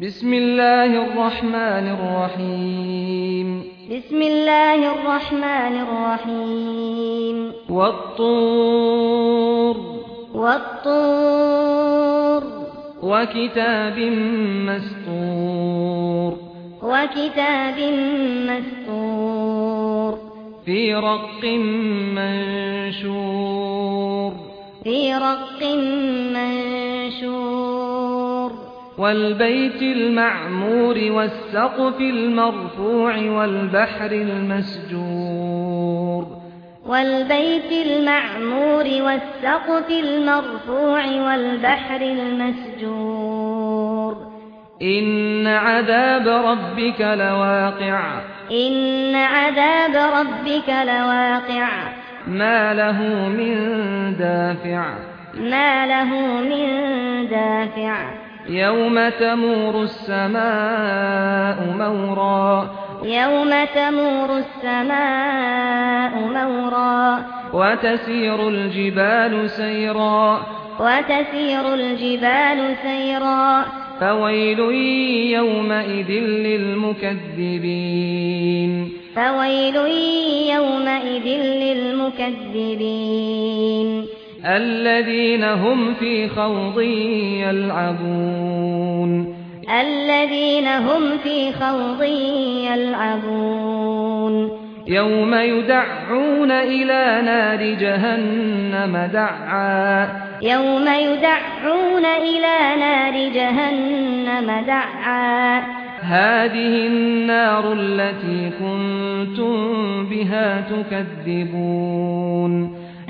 بسم الله الرحمن الرحيم بسم الله الرحمن الرحيم والطور والطور وكتاب مسطور وكتاب مسطور في رق منشور في رق منشور والبيت المعمور والسقف المرفوع والبحر المسجور. والبيت المعمور والسقف المرفوع والبحر المسجور. إن عذاب ربك لواقع. إن عذاب ربك لواقع. ما له من دافع. ما له من دافع. يوم تمور السماء مورا يوم تمور السماء مورا وتسير الجبال سيرا وتسير الجبال سيرا فويل يومئذ للمكذبين فويل يومئذ للمكذبين الذين هم في خوض يلعبون. الذين هم في خوض يلعبون. يوم يدعون إلى نار جهنم دعا. يوم يدعون إلى نار جهنم دعا. هذه النار التي كنتم بها تكذبون.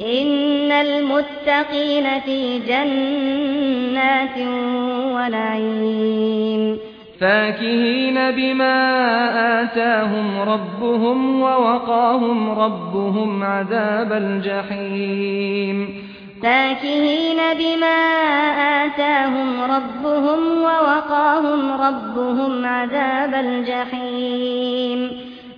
إن المتقين في جنات ونعيم. فاكهين بما آتاهم ربهم ووقاهم ربهم عذاب الجحيم. فاكهين بما آتاهم ربهم ووقاهم ربهم عذاب الجحيم.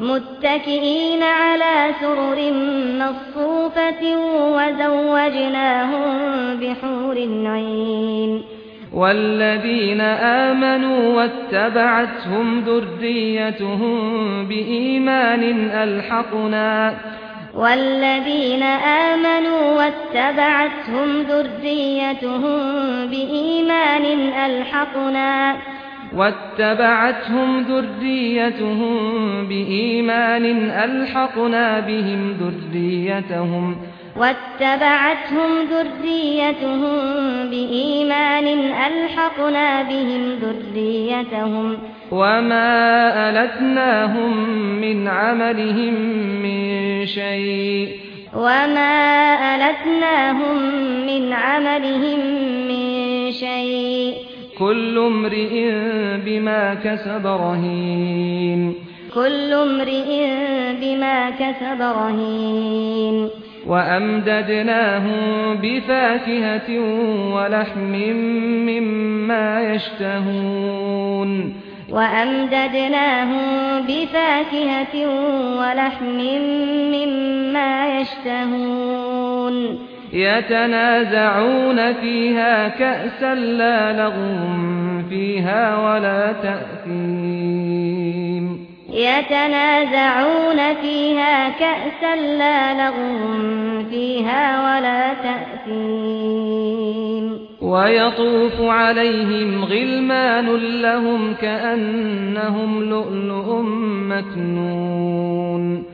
متكئين على سرر مصفوفة وزوجناهم بحور عين. والذين آمنوا واتبعتهم ذريتهم بإيمان ألحقنا. والذين آمنوا واتبعتهم ذريتهم بإيمان ألحقنا. واتبعتهم ذريتهم بإيمان ألحقنا بهم ذريتهم واتبعتهم ذريتهم بإيمان ألحقنا بهم ذريتهم وما ألتناهم من عملهم من شيء وما ألتناهم من عملهم من شيء كل امرئ بما كسب رهين. كل امرئ بما كسب رهين. وأمددناهم بفاكهة ولحم مما يشتهون. وأمددناهم بفاكهة ولحم مما يشتهون. يتنازعون فيها كأسا لا لغم فيها ولا تأثيم. يتنازعون فيها كأسا لا لغم فيها ولا تأثيم. ويطوف عليهم غلمان لهم كأنهم لؤلؤ مكنون.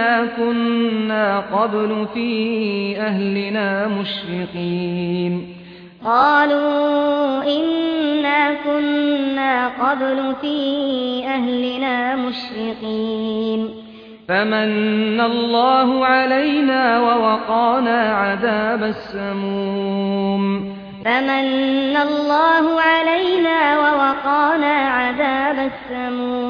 إنا كنا قبل في أهلنا مشرقين قالوا إنا كنا قبل في أهلنا مشرقين فمن الله علينا ووقانا عذاب السموم فمن الله علينا ووقانا عذاب السموم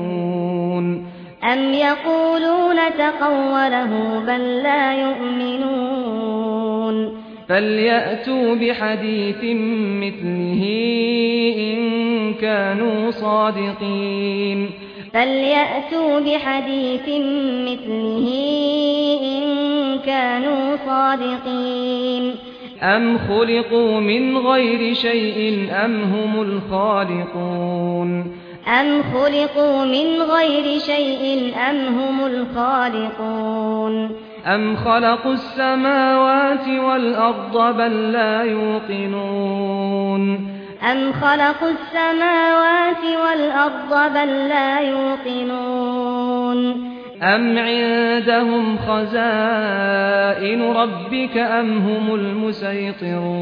يؤمنون أم يقولون تقوله بل لا يؤمنون فليأتوا بحديث مثله إن كانوا صادقين فليأتوا بحديث مثله إن كانوا صادقين أم خلقوا من غير شيء أم هم الخالقون أَمْ خُلِقُوا مِنْ غَيْرِ شَيْءٍ أَمْ هُمُ الْخَالِقُونَ أَمْ خَلَقُوا السَّمَاوَاتِ وَالْأَرْضَ بَل لَّا يُوقِنُونَ أَمْ خَلَقُوا السَّمَاوَاتِ وَالْأَرْضَ بَل لَّا يُوقِنُونَ أَمْ عِندَهُمْ خَزَائِنُ رَبِّكَ أَمْ هُمُ الْمُسَيْطِرُونَ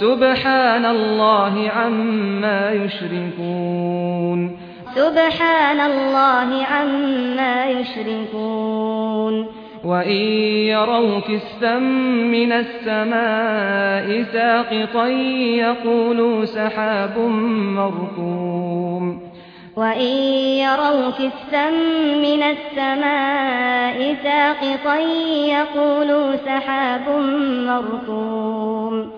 سبحان الله عما يشركون سبحان الله عما يشركون وَإِن يَرَوْا كِسْفًا مِنَ السَّمَاءِ سَاقِطًا يَقُولُوا سَحَابٌ مَّرْكُومٌ وَإِن يَرَوْا كِسْفًا مِنَ السَّمَاءِ سَاقِطًا يَقُولُوا سَحَابٌ مَّرْكُومٌ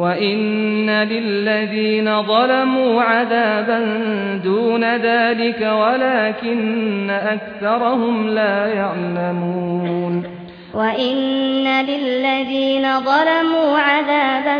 وَإِنَّ لِلَّذِينَ ظَلَمُوا عَذَابًا دُونَ ذَلِكَ وَلَكِنَّ أَكْثَرَهُمْ لَا يَعْلَمُونَ وَإِنَّ لِلَّذِينَ ظَلَمُوا عَذَابًا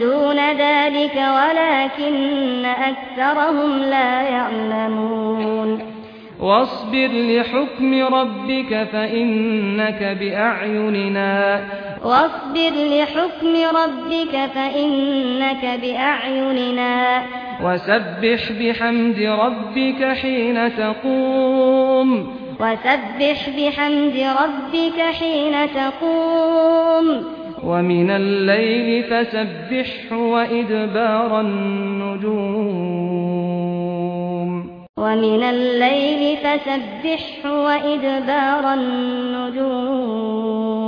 دُونَ ذَلِكَ وَلَكِنَّ أَكْثَرَهُمْ لَا يَعْلَمُونَ واصبر لحكم ربك فإنك بأعيننا واصبر لحكم ربك فإنك بأعيننا. وسبح بحمد ربك حين تقوم. وسبح بحمد ربك حين تقوم. ومن الليل فسبح وإدبار النجوم. ومن الليل فسبح وإدبار النجوم.